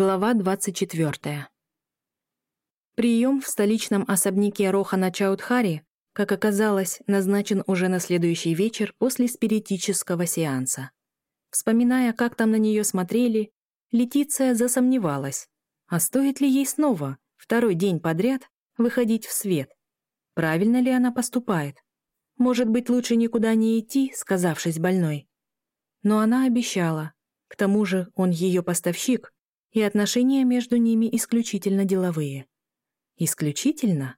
Глава 24. Прием в столичном особняке Рохана Чаудхари, как оказалось, назначен уже на следующий вечер после спиритического сеанса. Вспоминая, как там на нее смотрели, Летиция засомневалась, а стоит ли ей снова, второй день подряд, выходить в свет? Правильно ли она поступает? Может быть, лучше никуда не идти, сказавшись больной? Но она обещала. К тому же он ее поставщик — и отношения между ними исключительно деловые. Исключительно?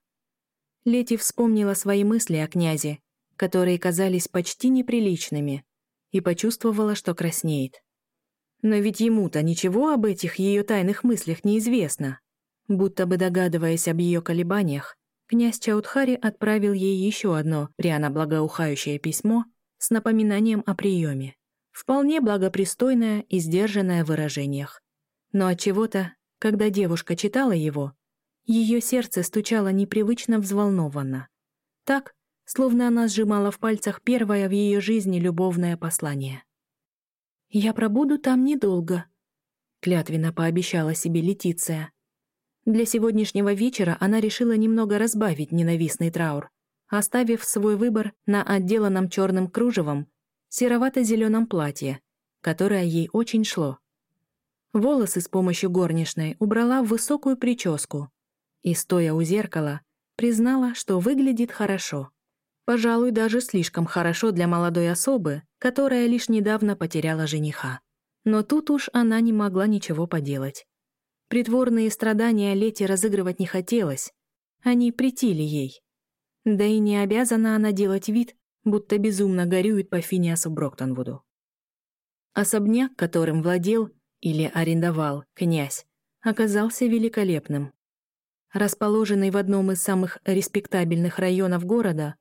Лети вспомнила свои мысли о князе, которые казались почти неприличными, и почувствовала, что краснеет. Но ведь ему-то ничего об этих ее тайных мыслях неизвестно. Будто бы догадываясь об ее колебаниях, князь Чаудхари отправил ей еще одно пряно благоухающее письмо с напоминанием о приеме. Вполне благопристойное и сдержанное в выражениях. Но от чего-то, когда девушка читала его, ее сердце стучало непривычно взволнованно. Так, словно она сжимала в пальцах первое в ее жизни любовное послание. «Я пробуду там недолго», — клятвенно пообещала себе Летиция. Для сегодняшнего вечера она решила немного разбавить ненавистный траур, оставив свой выбор на отделанном черным кружевом серовато-зеленом платье, которое ей очень шло. Волосы с помощью горничной убрала в высокую прическу и, стоя у зеркала, признала, что выглядит хорошо. Пожалуй, даже слишком хорошо для молодой особы, которая лишь недавно потеряла жениха. Но тут уж она не могла ничего поделать. Притворные страдания Лети разыгрывать не хотелось. Они притили ей. Да и не обязана она делать вид, будто безумно горюет по Финиасу Броктонвуду. Особняк, которым владел, или арендовал князь, оказался великолепным. Расположенный в одном из самых респектабельных районов города,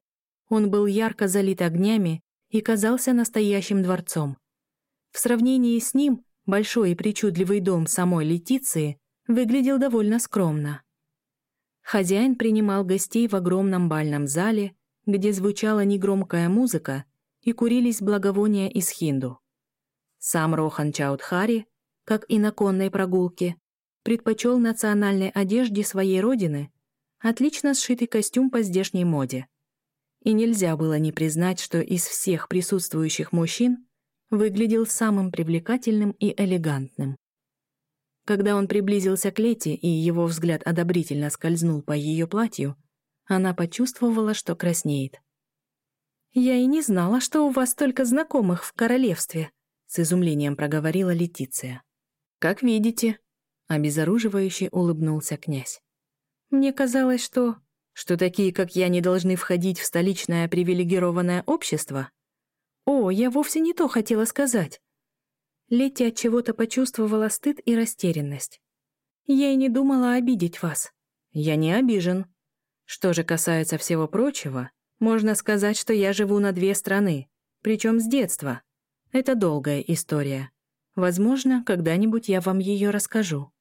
он был ярко залит огнями и казался настоящим дворцом. В сравнении с ним большой и причудливый дом самой Летиции выглядел довольно скромно. Хозяин принимал гостей в огромном бальном зале, где звучала негромкая музыка и курились благовония из хинду. Сам Рохан Чаудхари как и на конной прогулке, предпочел национальной одежде своей родины отлично сшитый костюм по здешней моде. И нельзя было не признать, что из всех присутствующих мужчин выглядел самым привлекательным и элегантным. Когда он приблизился к Лете и его взгляд одобрительно скользнул по ее платью, она почувствовала, что краснеет. «Я и не знала, что у вас столько знакомых в королевстве», с изумлением проговорила Летиция. «Как видите», — обезоруживающе улыбнулся князь. «Мне казалось, что... что такие, как я, не должны входить в столичное привилегированное общество. О, я вовсе не то хотела сказать». Летти от чего-то почувствовала стыд и растерянность. «Я и не думала обидеть вас». «Я не обижен. Что же касается всего прочего, можно сказать, что я живу на две страны, причем с детства. Это долгая история. Возможно, когда-нибудь я вам ее расскажу».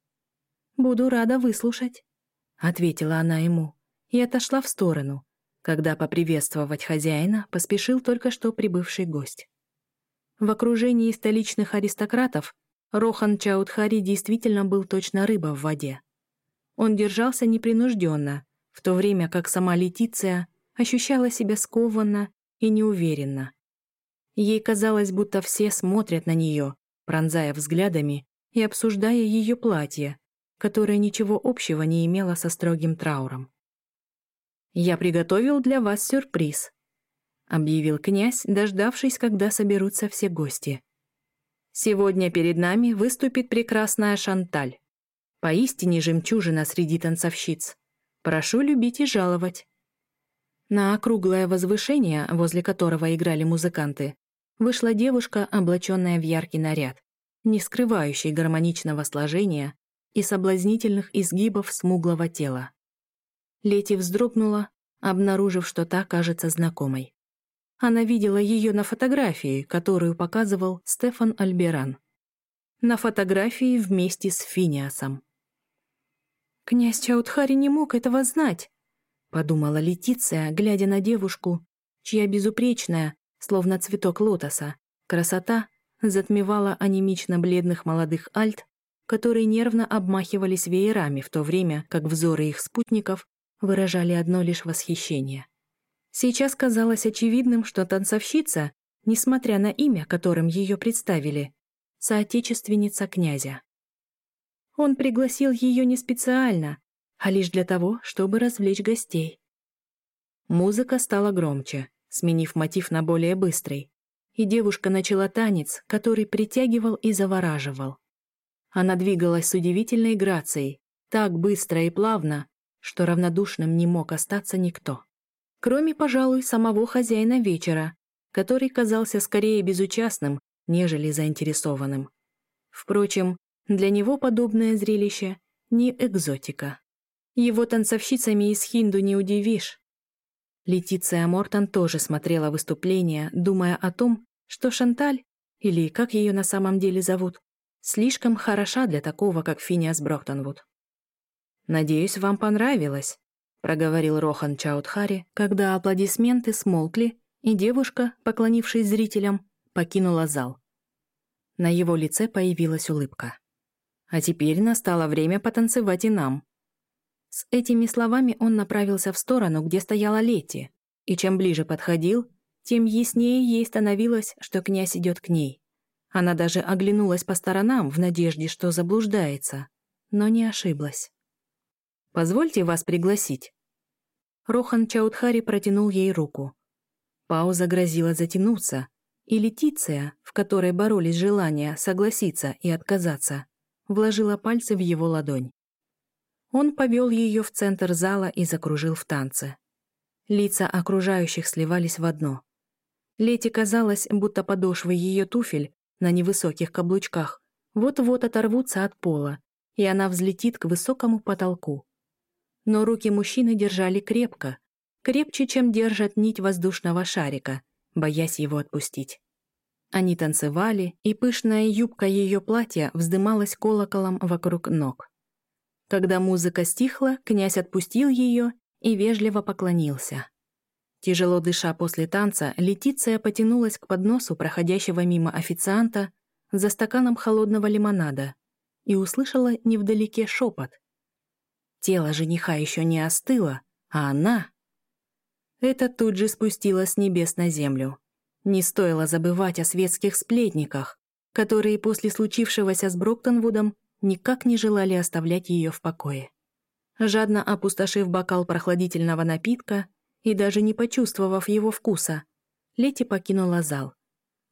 «Буду рада выслушать», — ответила она ему и отошла в сторону, когда поприветствовать хозяина поспешил только что прибывший гость. В окружении столичных аристократов Рохан Чаудхари действительно был точно рыба в воде. Он держался непринужденно, в то время как сама Летиция ощущала себя скованно и неуверенно. Ей казалось, будто все смотрят на нее, пронзая взглядами и обсуждая ее платье, которое ничего общего не имело со строгим трауром. «Я приготовил для вас сюрприз», — объявил князь, дождавшись, когда соберутся все гости. «Сегодня перед нами выступит прекрасная Шанталь. Поистине жемчужина среди танцовщиц. Прошу любить и жаловать». На округлое возвышение, возле которого играли музыканты, вышла девушка, облаченная в яркий наряд, не скрывающий гармоничного сложения и соблазнительных изгибов смуглого тела. Лети вздрогнула, обнаружив, что та кажется знакомой. Она видела ее на фотографии, которую показывал Стефан Альберан. На фотографии вместе с Финиасом. «Князь Чаудхари не мог этого знать», — подумала Летиция, глядя на девушку, чья безупречная, словно цветок лотоса. Красота затмевала анемично бледных молодых альт, которые нервно обмахивались веерами, в то время как взоры их спутников выражали одно лишь восхищение. Сейчас казалось очевидным, что танцовщица, несмотря на имя, которым ее представили, соотечественница князя. Он пригласил ее не специально, а лишь для того, чтобы развлечь гостей. Музыка стала громче, сменив мотив на более быстрый, и девушка начала танец, который притягивал и завораживал. Она двигалась с удивительной грацией, так быстро и плавно, что равнодушным не мог остаться никто. Кроме, пожалуй, самого хозяина вечера, который казался скорее безучастным, нежели заинтересованным. Впрочем, для него подобное зрелище не экзотика. Его танцовщицами из Хинду не удивишь. Летиция Мортон тоже смотрела выступление, думая о том, что Шанталь, или как ее на самом деле зовут, слишком хороша для такого, как Финиас Броктонвуд. «Надеюсь, вам понравилось», — проговорил Рохан Чаудхари, когда аплодисменты смолкли, и девушка, поклонившись зрителям, покинула зал. На его лице появилась улыбка. «А теперь настало время потанцевать и нам». С этими словами он направился в сторону, где стояла Лети, и чем ближе подходил, тем яснее ей становилось, что князь идет к ней. Она даже оглянулась по сторонам в надежде, что заблуждается, но не ошиблась. «Позвольте вас пригласить». Рохан Чаудхари протянул ей руку. Пауза грозила затянуться, и Летиция, в которой боролись желания согласиться и отказаться, вложила пальцы в его ладонь. Он повел ее в центр зала и закружил в танце. Лица окружающих сливались в одно. Лете казалось, будто подошвы ее туфель на невысоких каблучках вот-вот оторвутся от пола, и она взлетит к высокому потолку. Но руки мужчины держали крепко, крепче, чем держат нить воздушного шарика, боясь его отпустить. Они танцевали, и пышная юбка ее платья вздымалась колоколом вокруг ног. Когда музыка стихла, князь отпустил ее и вежливо поклонился. Тяжело дыша после танца, Летиция потянулась к подносу проходящего мимо официанта за стаканом холодного лимонада и услышала невдалеке шепот. Тело жениха еще не остыло, а она... Это тут же спустило с небес на землю. Не стоило забывать о светских сплетниках, которые после случившегося с Броктонвудом никак не желали оставлять ее в покое. Жадно опустошив бокал прохладительного напитка и даже не почувствовав его вкуса, Лети покинула зал.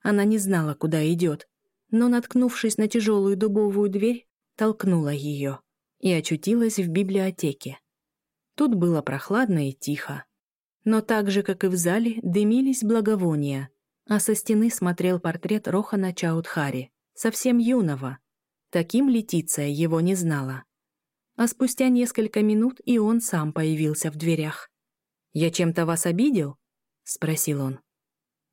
Она не знала, куда идет, но, наткнувшись на тяжелую дубовую дверь, толкнула ее и очутилась в библиотеке. Тут было прохладно и тихо. Но так же, как и в зале, дымились благовония, а со стены смотрел портрет Рохана Чаудхари, совсем юного. Таким Летиция его не знала. А спустя несколько минут и он сам появился в дверях. «Я чем-то вас обидел?» — спросил он.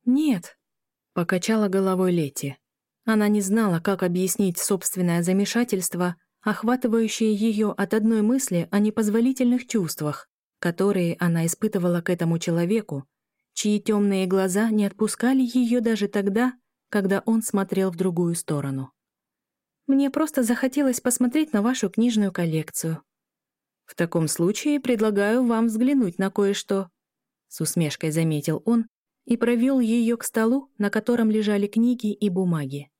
«Нет», — покачала головой Лети. Она не знала, как объяснить собственное замешательство, охватывающее ее от одной мысли о непозволительных чувствах, которые она испытывала к этому человеку, чьи темные глаза не отпускали ее даже тогда, когда он смотрел в другую сторону. «Мне просто захотелось посмотреть на вашу книжную коллекцию. В таком случае предлагаю вам взглянуть на кое-что», с усмешкой заметил он и провел ее к столу, на котором лежали книги и бумаги.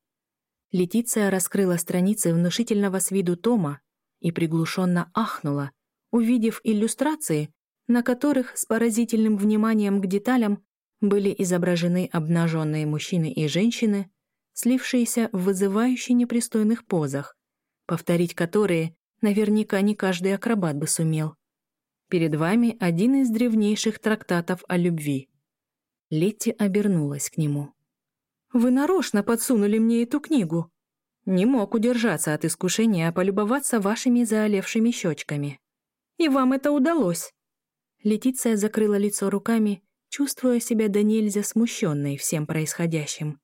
Летиция раскрыла страницы внушительного с виду тома и приглушенно ахнула, увидев иллюстрации, на которых с поразительным вниманием к деталям были изображены обнаженные мужчины и женщины, слившиеся в вызывающе непристойных позах, повторить которые наверняка не каждый акробат бы сумел. Перед вами один из древнейших трактатов о любви. Летти обернулась к нему. «Вы нарочно подсунули мне эту книгу!» Не мог удержаться от искушения полюбоваться вашими заолевшими щечками. И вам это удалось. Летиция закрыла лицо руками, чувствуя себя до нельзя смущенной всем происходящим.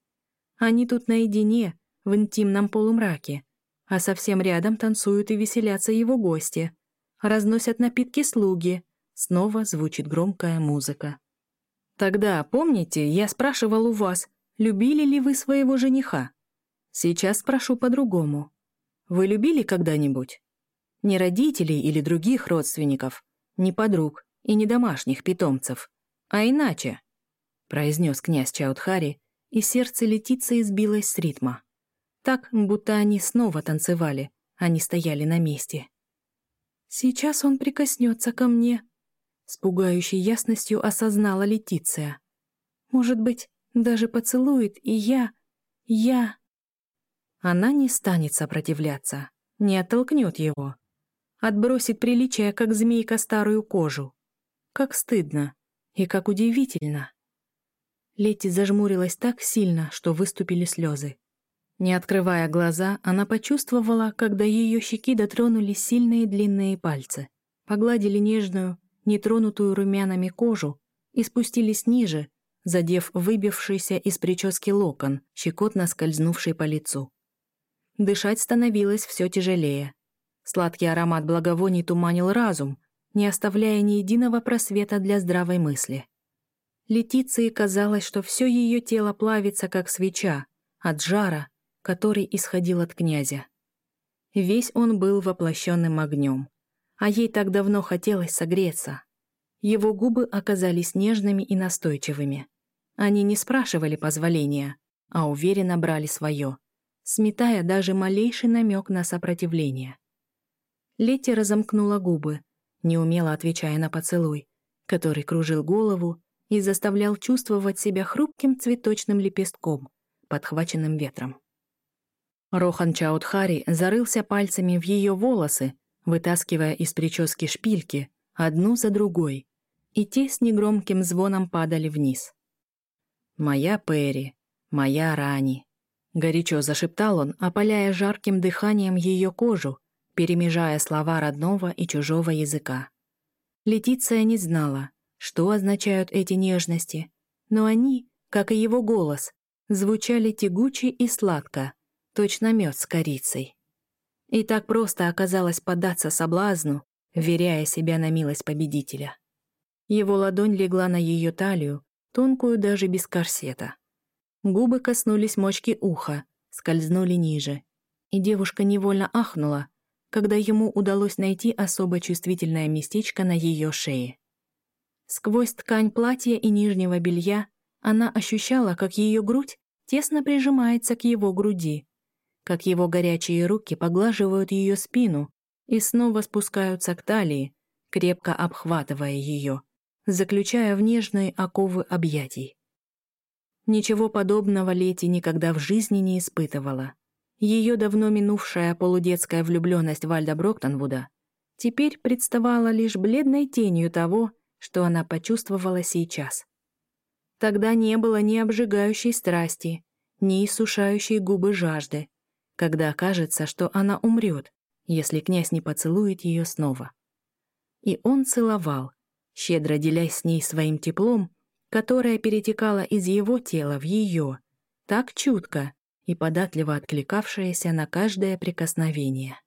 Они тут наедине, в интимном полумраке, а совсем рядом танцуют и веселятся его гости. Разносят напитки слуги. Снова звучит громкая музыка. «Тогда, помните, я спрашивал у вас, любили ли вы своего жениха? Сейчас спрошу по-другому. вы любили когда-нибудь? Не родителей или других родственников, не подруг и не домашних питомцев, а иначе, произнес князь Чаудхари, и сердце Летиции сбилось с ритма. Так, будто они снова танцевали, а не стояли на месте. «Сейчас он прикоснется ко мне», — с пугающей ясностью осознала Летиция. «Может быть, даже поцелует, и я... я...» Она не станет сопротивляться, не оттолкнет его. Отбросит приличие, как змейка, старую кожу. Как стыдно и как удивительно. Лети зажмурилась так сильно, что выступили слезы. Не открывая глаза, она почувствовала, когда ее щеки дотронулись сильные длинные пальцы, погладили нежную, нетронутую румянами кожу и спустились ниже, задев выбившийся из прически локон, щекотно скользнувший по лицу. Дышать становилось все тяжелее. Сладкий аромат благовоний туманил разум, не оставляя ни единого просвета для здравой мысли. Летиции казалось, что все ее тело плавится, как свеча, от жара, который исходил от князя. Весь он был воплощенным огнем, а ей так давно хотелось согреться. Его губы оказались нежными и настойчивыми. Они не спрашивали позволения, а уверенно брали свое — сметая даже малейший намек на сопротивление. Летти разомкнула губы, неумело отвечая на поцелуй, который кружил голову и заставлял чувствовать себя хрупким цветочным лепестком, подхваченным ветром. Рохан Чаудхари зарылся пальцами в ее волосы, вытаскивая из прически шпильки, одну за другой, и те с негромким звоном падали вниз. «Моя Перри, моя Рани, Горячо зашептал он, опаляя жарким дыханием ее кожу, перемежая слова родного и чужого языка. Летиция не знала, что означают эти нежности, но они, как и его голос, звучали тягуче и сладко, точно мед с корицей. И так просто оказалось поддаться соблазну, веряя себя на милость победителя. Его ладонь легла на ее талию, тонкую даже без корсета. Губы коснулись мочки уха, скользнули ниже. И девушка невольно ахнула, когда ему удалось найти особо чувствительное местечко на ее шее. Сквозь ткань платья и нижнего белья она ощущала, как ее грудь тесно прижимается к его груди, как его горячие руки поглаживают ее спину и снова спускаются к талии, крепко обхватывая ее, заключая в нежные оковы объятий. Ничего подобного Лети никогда в жизни не испытывала. Ее давно минувшая полудетская влюбленность Вальда Броктонвуда теперь представала лишь бледной тенью того, что она почувствовала сейчас. Тогда не было ни обжигающей страсти, ни иссушающей губы жажды, когда кажется, что она умрет, если князь не поцелует ее снова. И он целовал, щедро делясь с ней своим теплом которая перетекала из его тела в ее, так чутко и податливо откликавшаяся на каждое прикосновение.